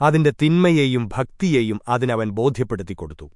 അതിന്റെ തിന്മയെയും ഭക്തിയെയും അതിനവൻ ബോധ്യപ്പെടുത്തിക്കൊടുത്തു.